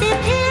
দেখতে